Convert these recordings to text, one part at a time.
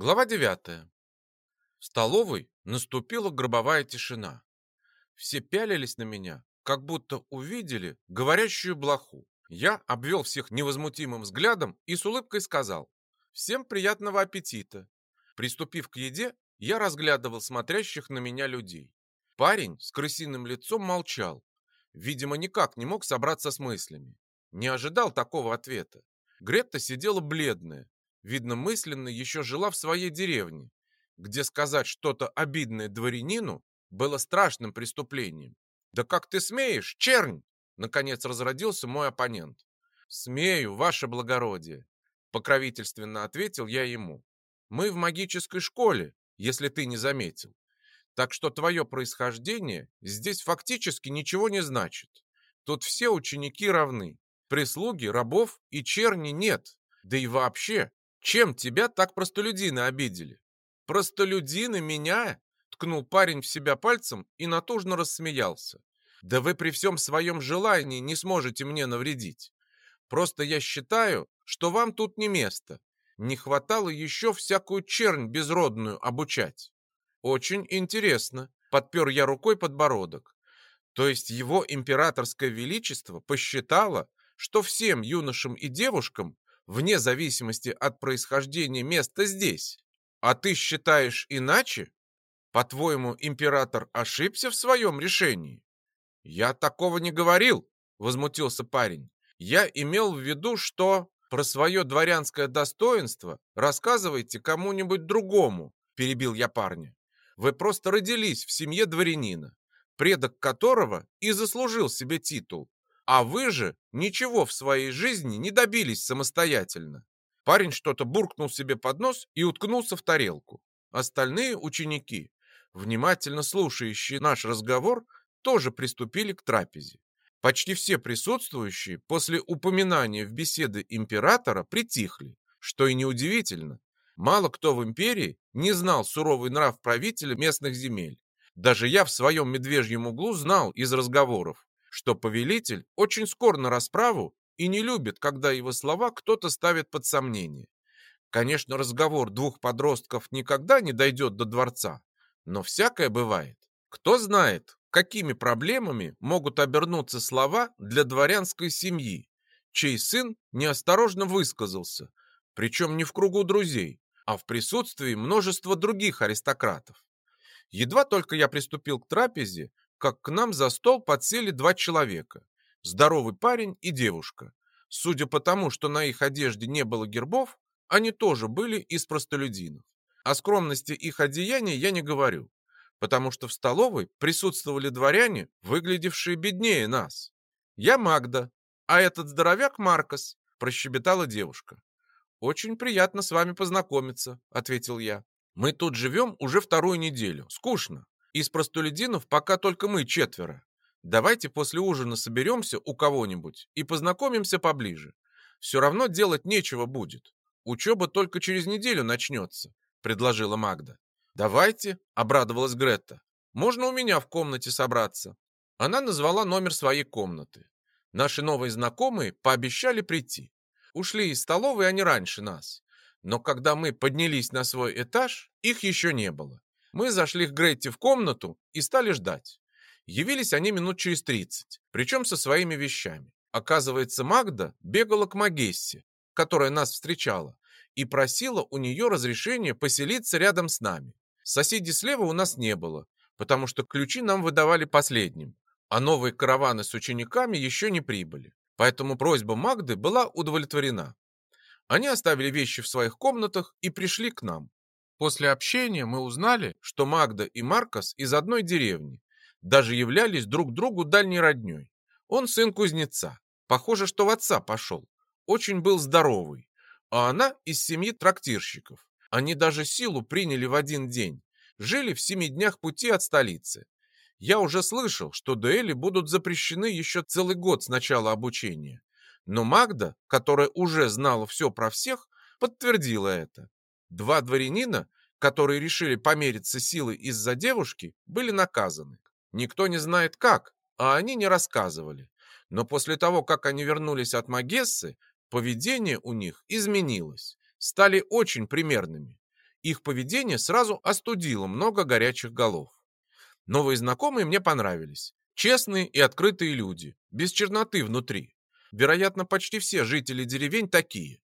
Глава 9. В столовой наступила гробовая тишина. Все пялились на меня, как будто увидели говорящую блоху. Я обвел всех невозмутимым взглядом и с улыбкой сказал «Всем приятного аппетита!». Приступив к еде, я разглядывал смотрящих на меня людей. Парень с крысиным лицом молчал. Видимо, никак не мог собраться с мыслями. Не ожидал такого ответа. Гретта сидела бледная, видно, мысленно еще жила в своей деревне, где сказать что-то обидное дворянину было страшным преступлением. «Да как ты смеешь, чернь!» Наконец разродился мой оппонент. «Смею, ваше благородие!» Покровительственно ответил я ему. «Мы в магической школе, если ты не заметил. Так что твое происхождение здесь фактически ничего не значит. Тут все ученики равны. Прислуги, рабов и черни нет. Да и вообще, чем тебя так простолюдины обидели? Простолюдины меня? Ткнул парень в себя пальцем и натужно рассмеялся. Да вы при всем своем желании не сможете мне навредить. Просто я считаю, что вам тут не место. Не хватало еще всякую чернь безродную обучать. Очень интересно. Подпер я рукой подбородок. То есть его императорское величество посчитало, что всем юношам и девушкам вне зависимости от происхождения места здесь. А ты считаешь иначе? По-твоему, император ошибся в своем решении? Я такого не говорил, возмутился парень. Я имел в виду, что про свое дворянское достоинство рассказывайте кому-нибудь другому, перебил я парня. Вы просто родились в семье дворянина, предок которого и заслужил себе титул, а вы же ничего в своей жизни не добились самостоятельно. Парень что-то буркнул себе под нос и уткнулся в тарелку. Остальные ученики, внимательно слушающие наш разговор, тоже приступили к трапезе. Почти все присутствующие после упоминания в беседе императора притихли, что и неудивительно. Мало кто в империи не знал суровый нрав правителя местных земель. Даже я в своем медвежьем углу знал из разговоров, что повелитель очень скор на расправу и не любит, когда его слова кто-то ставит под сомнение. Конечно, разговор двух подростков никогда не дойдет до дворца, но всякое бывает. Кто знает, какими проблемами могут обернуться слова для дворянской семьи, чей сын неосторожно высказался, причем не в кругу друзей, а в присутствии множества других аристократов. Едва только я приступил к трапезе, как к нам за стол подсели два человека. Здоровый парень и девушка. Судя по тому, что на их одежде не было гербов, они тоже были из простолюдинов. О скромности их одеяния я не говорю, потому что в столовой присутствовали дворяне, выглядевшие беднее нас. Я Магда, а этот здоровяк Маркос, прощебетала девушка. «Очень приятно с вами познакомиться», — ответил я. «Мы тут живем уже вторую неделю. Скучно. Из простолюдинов пока только мы четверо. Давайте после ужина соберемся у кого-нибудь и познакомимся поближе. Все равно делать нечего будет. Учеба только через неделю начнется», — предложила Магда. «Давайте», — обрадовалась Гретта. «Можно у меня в комнате собраться». Она назвала номер своей комнаты. Наши новые знакомые пообещали прийти. Ушли из столовой они раньше нас. Но когда мы поднялись на свой этаж, их еще не было. Мы зашли к Гретти в комнату и стали ждать. Явились они минут через тридцать, причем со своими вещами. Оказывается, Магда бегала к Магессе, которая нас встречала, и просила у нее разрешения поселиться рядом с нами. Соседей слева у нас не было, потому что ключи нам выдавали последним, а новые караваны с учениками еще не прибыли. Поэтому просьба Магды была удовлетворена. Они оставили вещи в своих комнатах и пришли к нам. После общения мы узнали, что Магда и Маркос из одной деревни, даже являлись друг другу дальней родней. Он сын кузнеца, похоже, что в отца пошел, очень был здоровый, а она из семьи трактирщиков. Они даже силу приняли в один день, жили в семи днях пути от столицы. Я уже слышал, что дуэли будут запрещены еще целый год с начала обучения. Но Магда, которая уже знала все про всех, подтвердила это. Два дворянина, которые решили помериться силой из-за девушки, были наказаны. Никто не знает как, а они не рассказывали. Но после того, как они вернулись от Магессы, поведение у них изменилось. Стали очень примерными. Их поведение сразу остудило много горячих голов. Новые знакомые мне понравились. Честные и открытые люди, без черноты внутри. Вероятно, почти все жители деревень такие.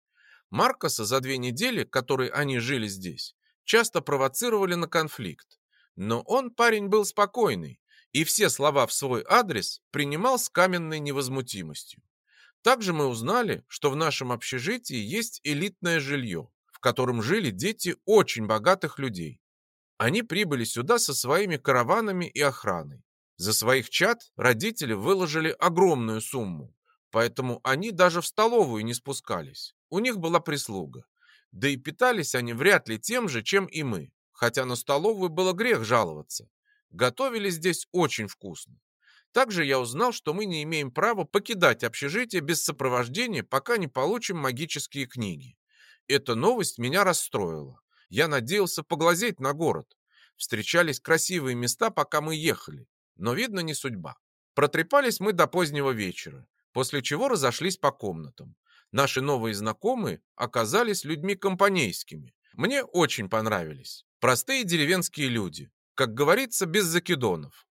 Маркоса за две недели, которые они жили здесь, часто провоцировали на конфликт. Но он парень был спокойный, и все слова в свой адрес принимал с каменной невозмутимостью. Также мы узнали, что в нашем общежитии есть элитное жилье, в котором жили дети очень богатых людей. Они прибыли сюда со своими караванами и охраной. За своих чад родители выложили огромную сумму, поэтому они даже в столовую не спускались. У них была прислуга. Да и питались они вряд ли тем же, чем и мы, хотя на столовую было грех жаловаться. Готовили здесь очень вкусно. Также я узнал, что мы не имеем права покидать общежитие без сопровождения, пока не получим магические книги. Эта новость меня расстроила. Я надеялся поглазеть на город. Встречались красивые места, пока мы ехали. Но, видно, не судьба. Протрепались мы до позднего вечера, после чего разошлись по комнатам. Наши новые знакомые оказались людьми компанейскими. Мне очень понравились. Простые деревенские люди, как говорится, без закидонов.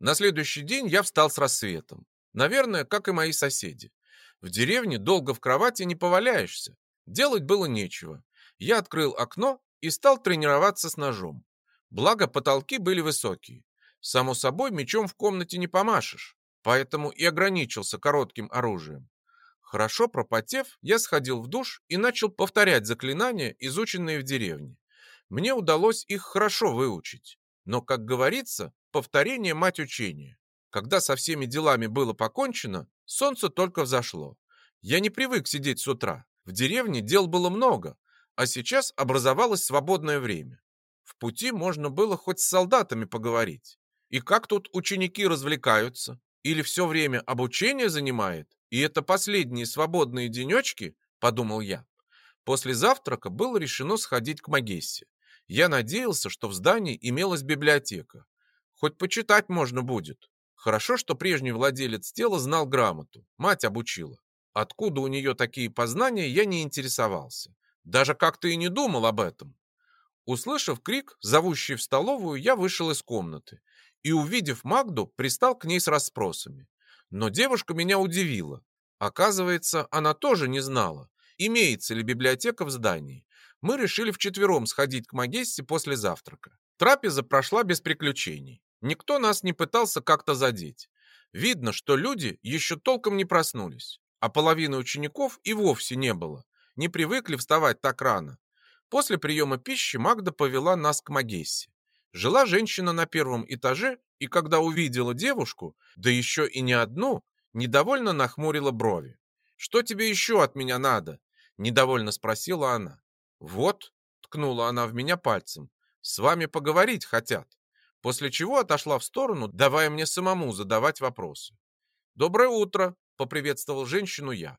На следующий день я встал с рассветом. Наверное, как и мои соседи. В деревне долго в кровати не поваляешься. Делать было нечего. Я открыл окно и стал тренироваться с ножом. Благо, потолки были высокие. Само собой, мечом в комнате не помашешь, поэтому и ограничился коротким оружием. Хорошо пропотев, я сходил в душ и начал повторять заклинания, изученные в деревне. Мне удалось их хорошо выучить. Но, как говорится, повторение – мать учения. Когда со всеми делами было покончено, солнце только взошло. Я не привык сидеть с утра. В деревне дел было много, а сейчас образовалось свободное время. В пути можно было хоть с солдатами поговорить. И как тут ученики развлекаются? Или все время обучение занимает? И это последние свободные денечки, подумал я. После завтрака было решено сходить к Магессе. Я надеялся, что в здании имелась библиотека. Хоть почитать можно будет. Хорошо, что прежний владелец тела знал грамоту. Мать обучила. Откуда у нее такие познания, я не интересовался. Даже как-то и не думал об этом. Услышав крик, зовущий в столовую, я вышел из комнаты и, увидев Магду, пристал к ней с расспросами. Но девушка меня удивила. Оказывается, она тоже не знала, имеется ли библиотека в здании. Мы решили вчетвером сходить к Магессе после завтрака. Трапеза прошла без приключений. Никто нас не пытался как-то задеть. Видно, что люди еще толком не проснулись, а половины учеников и вовсе не было. Не привыкли вставать так рано. После приема пищи Магда повела нас к Магессе. Жила женщина на первом этаже, и когда увидела девушку, да еще и не одну, недовольно нахмурила брови. «Что тебе еще от меня надо?» – недовольно спросила она. «Вот», – ткнула она в меня пальцем, – «с вами поговорить хотят». После чего отошла в сторону, давая мне самому задавать вопросы. «Доброе утро», – поприветствовал женщину я.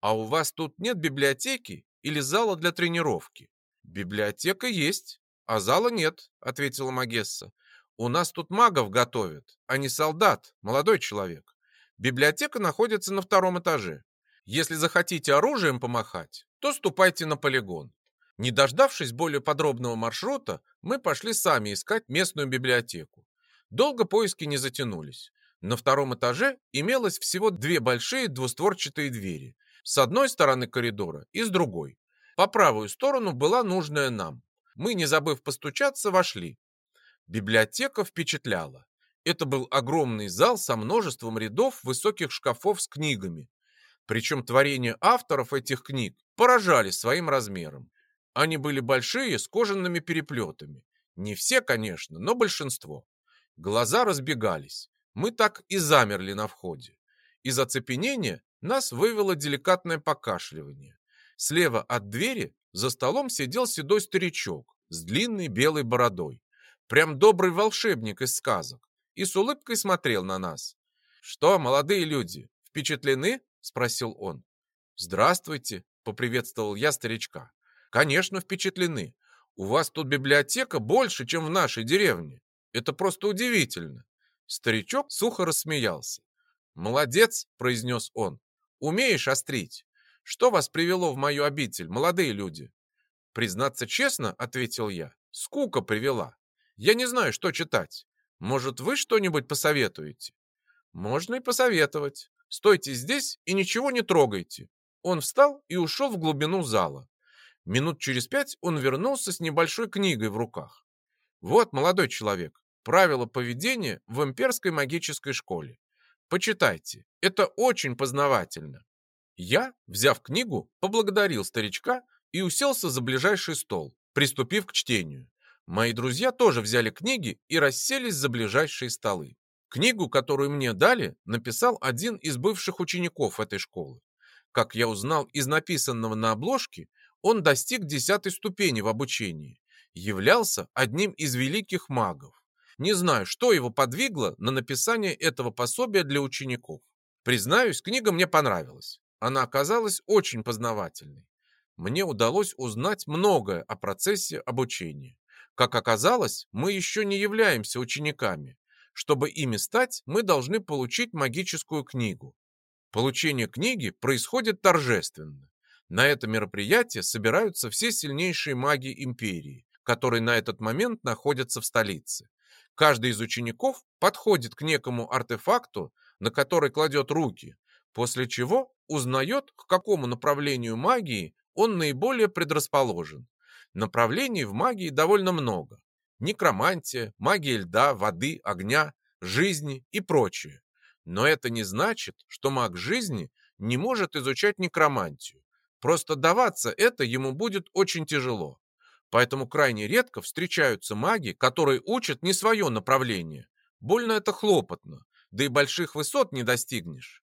«А у вас тут нет библиотеки или зала для тренировки?» «Библиотека есть, а зала нет», — ответила Магесса. «У нас тут магов готовят, а не солдат, молодой человек. Библиотека находится на втором этаже. Если захотите оружием помахать, то ступайте на полигон. Не дождавшись более подробного маршрута, мы пошли сами искать местную библиотеку. Долго поиски не затянулись. На втором этаже имелось всего две большие двустворчатые двери. С одной стороны коридора и с другой. По правую сторону была нужная нам. Мы, не забыв постучаться, вошли. Библиотека впечатляла. Это был огромный зал со множеством рядов высоких шкафов с книгами. Причем творения авторов этих книг поражали своим размером. Они были большие, с кожаными переплетами. Не все, конечно, но большинство. Глаза разбегались. Мы так и замерли на входе. Из оцепенения нас вывело деликатное покашливание. Слева от двери за столом сидел седой старичок с длинной белой бородой. Прям добрый волшебник из сказок. И с улыбкой смотрел на нас. «Что, молодые люди, впечатлены?» – спросил он. «Здравствуйте», – поприветствовал я старичка. «Конечно, впечатлены. У вас тут библиотека больше, чем в нашей деревне. Это просто удивительно». Старичок сухо рассмеялся. «Молодец», – произнес он. «Умеешь острить. Что вас привело в мою обитель, молодые люди?» Признаться честно, ответил я, скука привела. Я не знаю, что читать. Может, вы что-нибудь посоветуете? Можно и посоветовать. Стойте здесь и ничего не трогайте. Он встал и ушел в глубину зала. Минут через пять он вернулся с небольшой книгой в руках. Вот, молодой человек, правила поведения в имперской магической школе. Почитайте, это очень познавательно. Я, взяв книгу, поблагодарил старичка и уселся за ближайший стол, приступив к чтению. Мои друзья тоже взяли книги и расселись за ближайшие столы. Книгу, которую мне дали, написал один из бывших учеников этой школы. Как я узнал из написанного на обложке, он достиг десятой ступени в обучении, являлся одним из великих магов. Не знаю, что его подвигло на написание этого пособия для учеников. Признаюсь, книга мне понравилась. Она оказалась очень познавательной. Мне удалось узнать многое о процессе обучения. Как оказалось, мы еще не являемся учениками. Чтобы ими стать, мы должны получить магическую книгу. Получение книги происходит торжественно. На это мероприятие собираются все сильнейшие маги империи, которые на этот момент находятся в столице. Каждый из учеников подходит к некому артефакту, на который кладет руки, после чего узнает, к какому направлению магии он наиболее предрасположен. Направлений в магии довольно много. Некромантия, магия льда, воды, огня, жизни и прочее. Но это не значит, что маг жизни не может изучать некромантию. Просто даваться это ему будет очень тяжело. Поэтому крайне редко встречаются маги, которые учат не свое направление. Больно это хлопотно, да и больших высот не достигнешь.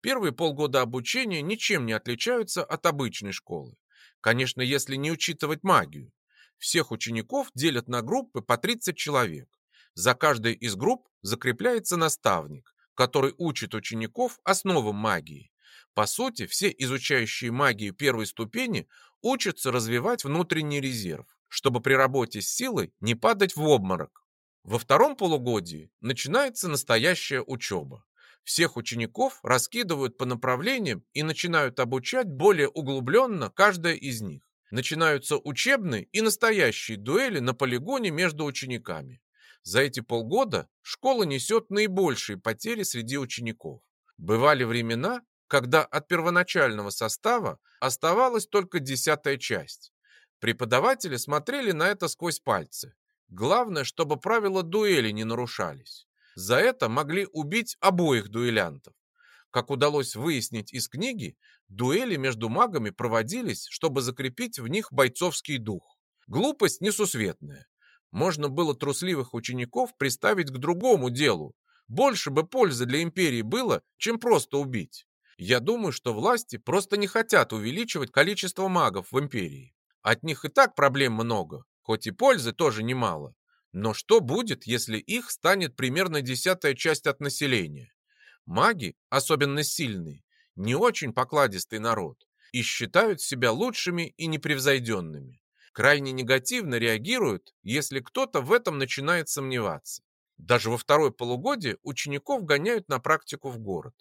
Первые полгода обучения ничем не отличаются от обычной школы. Конечно, если не учитывать магию. Всех учеников делят на группы по 30 человек. За каждой из групп закрепляется наставник, который учит учеников основам магии. По сути, все изучающие магию первой ступени учатся развивать внутренний резерв, чтобы при работе с силой не падать в обморок. Во втором полугодии начинается настоящая учеба. Всех учеников раскидывают по направлениям и начинают обучать более углубленно каждая из них. Начинаются учебные и настоящие дуэли на полигоне между учениками. За эти полгода школа несет наибольшие потери среди учеников. Бывали времена, когда от первоначального состава оставалась только десятая часть. Преподаватели смотрели на это сквозь пальцы. Главное, чтобы правила дуэли не нарушались. За это могли убить обоих дуэлянтов. Как удалось выяснить из книги, дуэли между магами проводились, чтобы закрепить в них бойцовский дух. Глупость несусветная. Можно было трусливых учеников приставить к другому делу. Больше бы пользы для империи было, чем просто убить. Я думаю, что власти просто не хотят увеличивать количество магов в империи. От них и так проблем много, хоть и пользы тоже немало. Но что будет, если их станет примерно десятая часть от населения? Маги, особенно сильные, не очень покладистый народ и считают себя лучшими и непревзойденными. Крайне негативно реагируют, если кто-то в этом начинает сомневаться. Даже во второе полугодие учеников гоняют на практику в город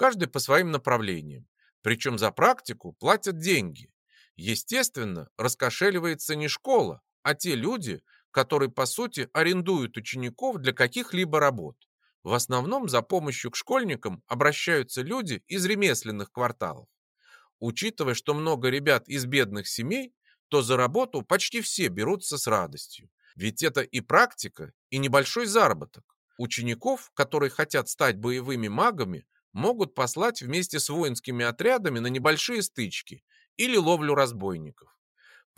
каждый по своим направлениям. Причем за практику платят деньги. Естественно, раскошеливается не школа, а те люди, которые, по сути, арендуют учеников для каких-либо работ. В основном за помощью к школьникам обращаются люди из ремесленных кварталов. Учитывая, что много ребят из бедных семей, то за работу почти все берутся с радостью. Ведь это и практика, и небольшой заработок. Учеников, которые хотят стать боевыми магами, могут послать вместе с воинскими отрядами на небольшие стычки или ловлю разбойников.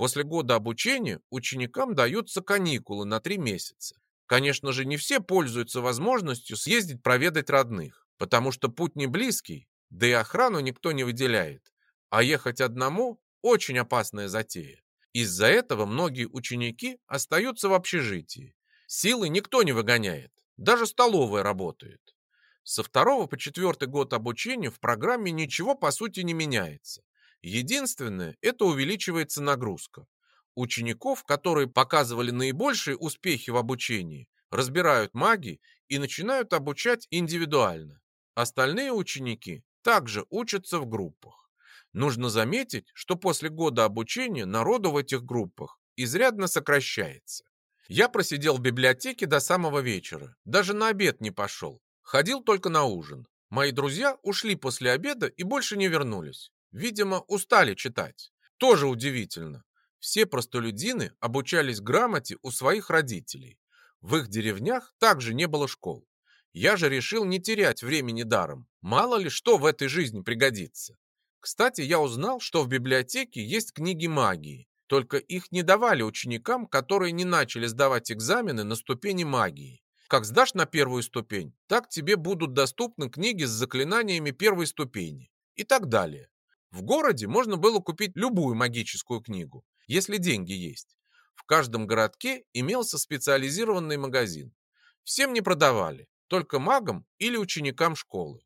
После года обучения ученикам даются каникулы на три месяца. Конечно же, не все пользуются возможностью съездить проведать родных, потому что путь не близкий, да и охрану никто не выделяет. А ехать одному – очень опасная затея. Из-за этого многие ученики остаются в общежитии. Силы никто не выгоняет, даже столовая работает. Со второго по четвертый год обучения в программе ничего по сути не меняется. Единственное, это увеличивается нагрузка. Учеников, которые показывали наибольшие успехи в обучении, разбирают маги и начинают обучать индивидуально. Остальные ученики также учатся в группах. Нужно заметить, что после года обучения народу в этих группах изрядно сокращается. Я просидел в библиотеке до самого вечера, даже на обед не пошел, ходил только на ужин. Мои друзья ушли после обеда и больше не вернулись. Видимо, устали читать. Тоже удивительно. Все простолюдины обучались грамоте у своих родителей. В их деревнях также не было школ. Я же решил не терять времени даром. Мало ли что в этой жизни пригодится. Кстати, я узнал, что в библиотеке есть книги магии, только их не давали ученикам, которые не начали сдавать экзамены на ступени магии. Как сдашь на первую ступень, так тебе будут доступны книги с заклинаниями первой ступени и так далее. В городе можно было купить любую магическую книгу, если деньги есть. В каждом городке имелся специализированный магазин. Всем не продавали, только магам или ученикам школы.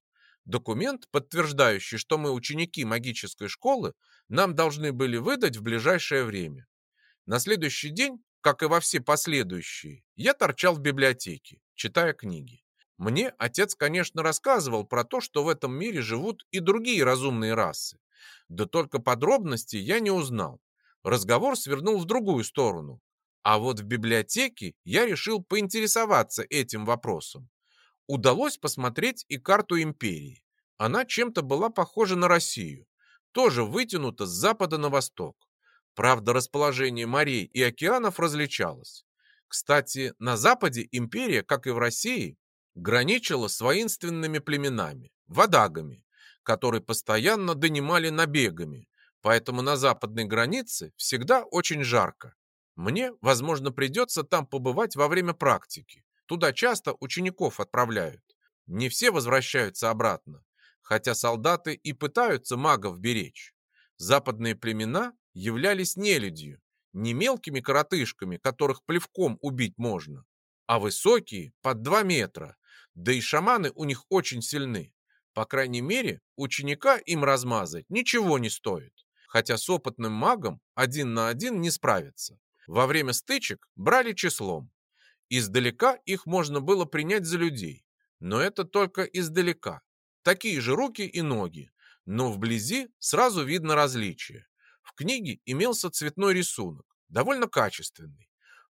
Документ, подтверждающий, что мы ученики магической школы, нам должны были выдать в ближайшее время. На следующий день, как и во все последующие, я торчал в библиотеке, читая книги. Мне отец, конечно, рассказывал про то, что в этом мире живут и другие разумные расы. Да только подробностей я не узнал. Разговор свернул в другую сторону. А вот в библиотеке я решил поинтересоваться этим вопросом. Удалось посмотреть и карту империи. Она чем-то была похожа на Россию тоже вытянута с запада на восток. Правда, расположение морей и океанов различалось. Кстати, на западе империя, как и в России, граничила с воинственными племенами, вадагами, которые постоянно донимали набегами, поэтому на западной границе всегда очень жарко. Мне, возможно, придется там побывать во время практики. Туда часто учеников отправляют. Не все возвращаются обратно хотя солдаты и пытаются магов беречь. Западные племена являлись нелюдью, не мелкими коротышками, которых плевком убить можно, а высокие, под два метра, да и шаманы у них очень сильны. По крайней мере, ученика им размазать ничего не стоит, хотя с опытным магом один на один не справится. Во время стычек брали числом. Издалека их можно было принять за людей, но это только издалека. Такие же руки и ноги, но вблизи сразу видно различие. В книге имелся цветной рисунок, довольно качественный,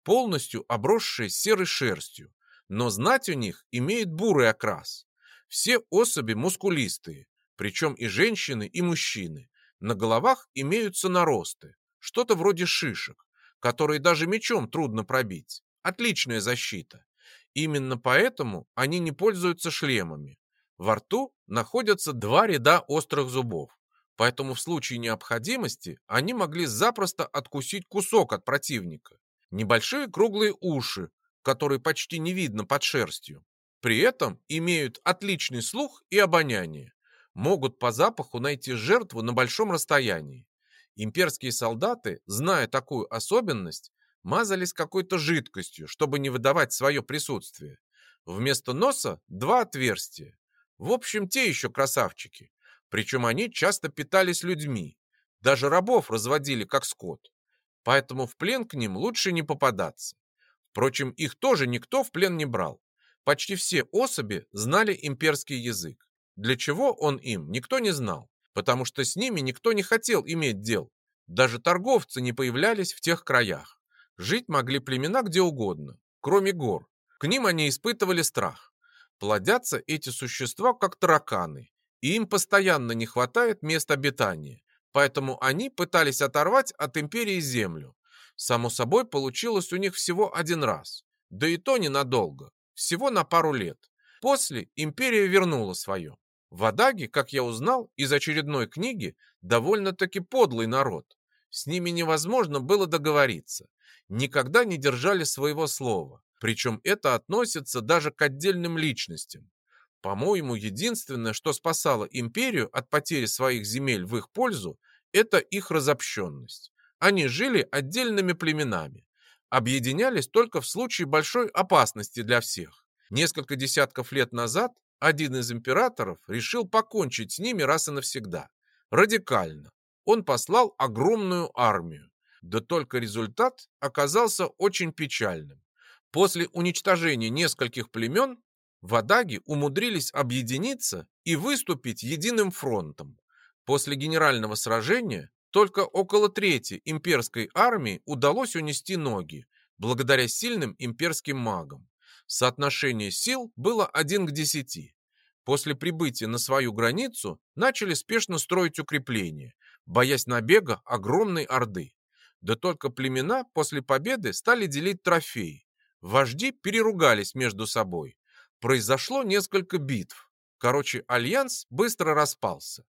полностью обросший серой шерстью, но знать у них имеет бурый окрас. Все особи мускулистые, причем и женщины, и мужчины. На головах имеются наросты, что-то вроде шишек, которые даже мечом трудно пробить. Отличная защита. Именно поэтому они не пользуются шлемами. Во рту находятся два ряда острых зубов, поэтому в случае необходимости они могли запросто откусить кусок от противника. Небольшие круглые уши, которые почти не видно под шерстью. При этом имеют отличный слух и обоняние. Могут по запаху найти жертву на большом расстоянии. Имперские солдаты, зная такую особенность, мазались какой-то жидкостью, чтобы не выдавать свое присутствие. Вместо носа два отверстия. В общем, те еще красавчики. Причем они часто питались людьми. Даже рабов разводили как скот. Поэтому в плен к ним лучше не попадаться. Впрочем, их тоже никто в плен не брал. Почти все особи знали имперский язык. Для чего он им, никто не знал, потому что с ними никто не хотел иметь дел. Даже торговцы не появлялись в тех краях. Жить могли племена где угодно, кроме гор. К ним они испытывали страх. Плодятся эти существа как тараканы, и им постоянно не хватает мест обитания, поэтому они пытались оторвать от империи землю. Само собой, получилось у них всего один раз, да и то ненадолго, всего на пару лет. После империя вернула свое. Вадаги, как я узнал из очередной книги, довольно-таки подлый народ. С ними невозможно было договориться. Никогда не держали своего слова. Причем это относится даже к отдельным личностям. По-моему, единственное, что спасало империю от потери своих земель в их пользу, это их разобщенность. Они жили отдельными племенами, объединялись только в случае большой опасности для всех. Несколько десятков лет назад один из императоров решил покончить с ними раз и навсегда. Радикально. Он послал огромную армию. Да только результат оказался очень печальным. После уничтожения нескольких племен вадаги умудрились объединиться и выступить единым фронтом. После генерального сражения только около трети имперской армии удалось унести ноги, благодаря сильным имперским магам. Соотношение сил было 1 к 10. После прибытия на свою границу начали спешно строить укрепления, боясь набега огромной орды. Да только племена после победы стали делить трофеи. Вожди переругались между собой. Произошло несколько битв. Короче, альянс быстро распался.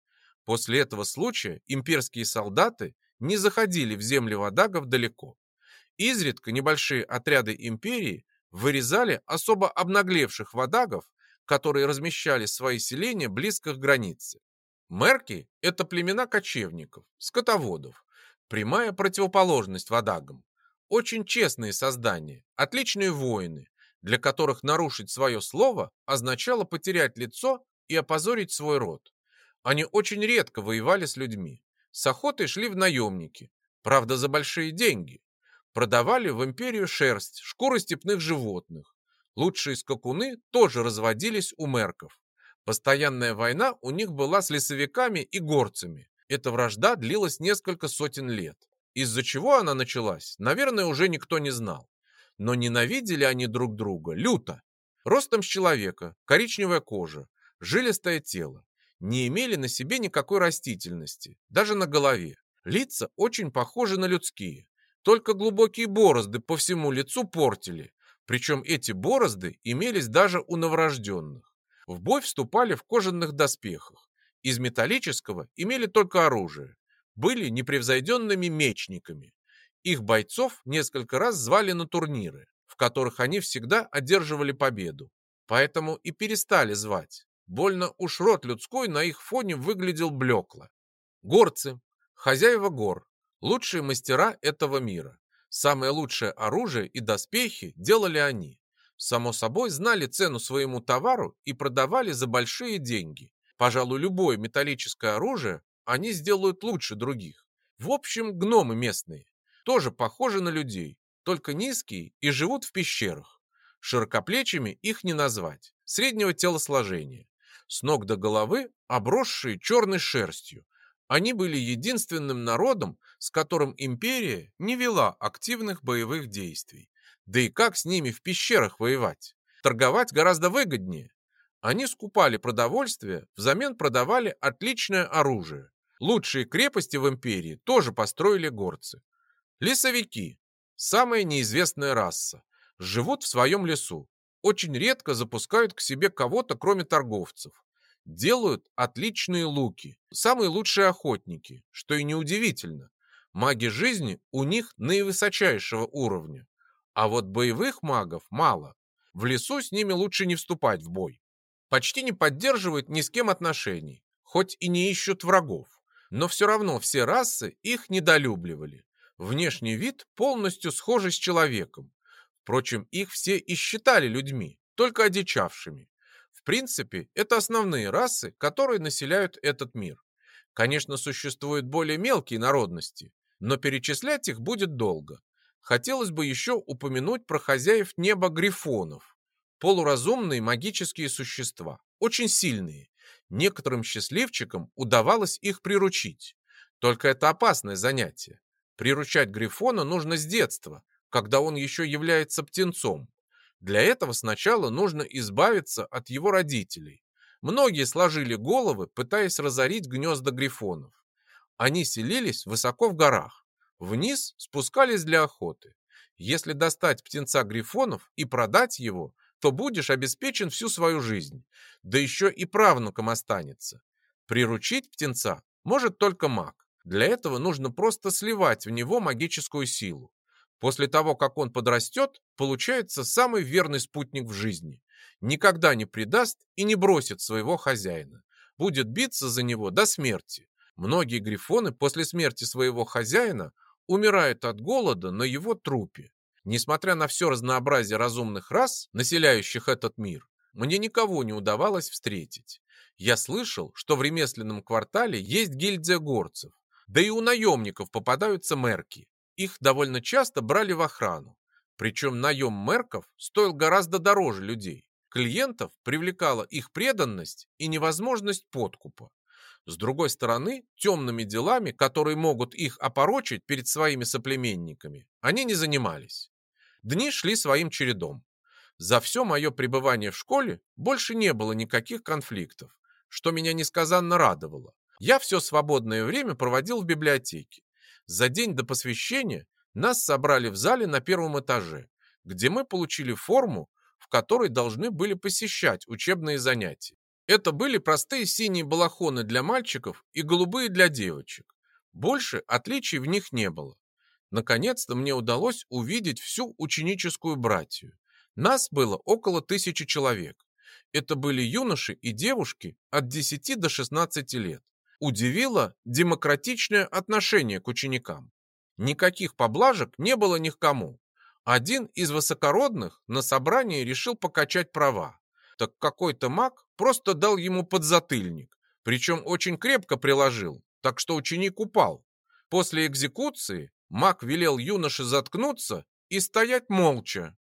После этого случая имперские солдаты не заходили в земли вадагов далеко. Изредка небольшие отряды империи вырезали особо обнаглевших вадагов которые размещали свои селения близко к границе. Мерки – это племена кочевников, скотоводов, прямая противоположность вадагам. Очень честные создания, отличные воины, для которых нарушить свое слово означало потерять лицо и опозорить свой род. Они очень редко воевали с людьми. С охотой шли в наемники, правда за большие деньги. Продавали в империю шерсть, шкуры степных животных, Лучшие скакуны тоже разводились у мерков. Постоянная война у них была с лесовиками и горцами. Эта вражда длилась несколько сотен лет. Из-за чего она началась, наверное, уже никто не знал. Но ненавидели они друг друга люто. Ростом с человека, коричневая кожа, жилистое тело. Не имели на себе никакой растительности, даже на голове. Лица очень похожи на людские. Только глубокие борозды по всему лицу портили, причем эти борозды имелись даже у новорожденных. В бой вступали в кожаных доспехах. Из металлического имели только оружие. Были непревзойденными мечниками. Их бойцов несколько раз звали на турниры, в которых они всегда одерживали победу. Поэтому и перестали звать. Больно уж рот людской на их фоне выглядел блекло. Горцы, хозяева гор, лучшие мастера этого мира. Самое лучшее оружие и доспехи делали они. Само собой, знали цену своему товару и продавали за большие деньги. Пожалуй, любое металлическое оружие они сделают лучше других. В общем, гномы местные. Тоже похожи на людей, только низкие и живут в пещерах. Широкоплечими их не назвать. Среднего телосложения. С ног до головы обросшие черной шерстью, они были единственным народом, с которым империя не вела активных боевых действий. Да и как с ними в пещерах воевать? Торговать гораздо выгоднее. Они скупали продовольствие, взамен продавали отличное оружие. Лучшие крепости в империи тоже построили горцы. Лесовики – самая неизвестная раса. Живут в своем лесу. Очень редко запускают к себе кого-то, кроме торговцев делают отличные луки, самые лучшие охотники, что и неудивительно. Маги жизни у них наивысочайшего уровня. А вот боевых магов мало. В лесу с ними лучше не вступать в бой. Почти не поддерживают ни с кем отношений, хоть и не ищут врагов. Но все равно все расы их недолюбливали. Внешний вид полностью схожий с человеком. Впрочем, их все и считали людьми, только одичавшими принципе, это основные расы, которые населяют этот мир. Конечно, существуют более мелкие народности, но перечислять их будет долго. Хотелось бы еще упомянуть про хозяев неба грифонов. Полуразумные магические существа, очень сильные. Некоторым счастливчикам удавалось их приручить. Только это опасное занятие. Приручать грифона нужно с детства, когда он еще является птенцом. Для этого сначала нужно избавиться от его родителей. Многие сложили головы, пытаясь разорить гнезда грифонов. Они селились высоко в горах. Вниз спускались для охоты. Если достать птенца грифонов и продать его, то будешь обеспечен всю свою жизнь. Да еще и правнуком останется. Приручить птенца может только маг. Для этого нужно просто сливать в него магическую силу. После того, как он подрастет, получается самый верный спутник в жизни. Никогда не предаст и не бросит своего хозяина. Будет биться за него до смерти. Многие грифоны после смерти своего хозяина умирают от голода на его трупе. Несмотря на все разнообразие разумных рас, населяющих этот мир, мне никого не удавалось встретить. Я слышал, что в ремесленном квартале есть гильдия горцев, да и у наемников попадаются мерки. Их довольно часто брали в охрану. Причем наем мерков стоил гораздо дороже людей. Клиентов привлекала их преданность и невозможность подкупа. С другой стороны, темными делами, которые могут их опорочить перед своими соплеменниками, они не занимались. Дни шли своим чередом. За все мое пребывание в школе больше не было никаких конфликтов, что меня несказанно радовало. Я все свободное время проводил в библиотеке. За день до посвящения нас собрали в зале на первом этаже, где мы получили форму, в которой должны были посещать учебные занятия. Это были простые синие балахоны для мальчиков и голубые для девочек. Больше отличий в них не было. Наконец-то мне удалось увидеть всю ученическую братью. Нас было около тысячи человек. Это были юноши и девушки от 10 до 16 лет. Удивило демократичное отношение к ученикам. Никаких поблажек не было ни к кому. Один из высокородных на собрании решил покачать права. Так какой-то маг просто дал ему подзатыльник, причем очень крепко приложил, так что ученик упал. После экзекуции маг велел юноше заткнуться и стоять молча,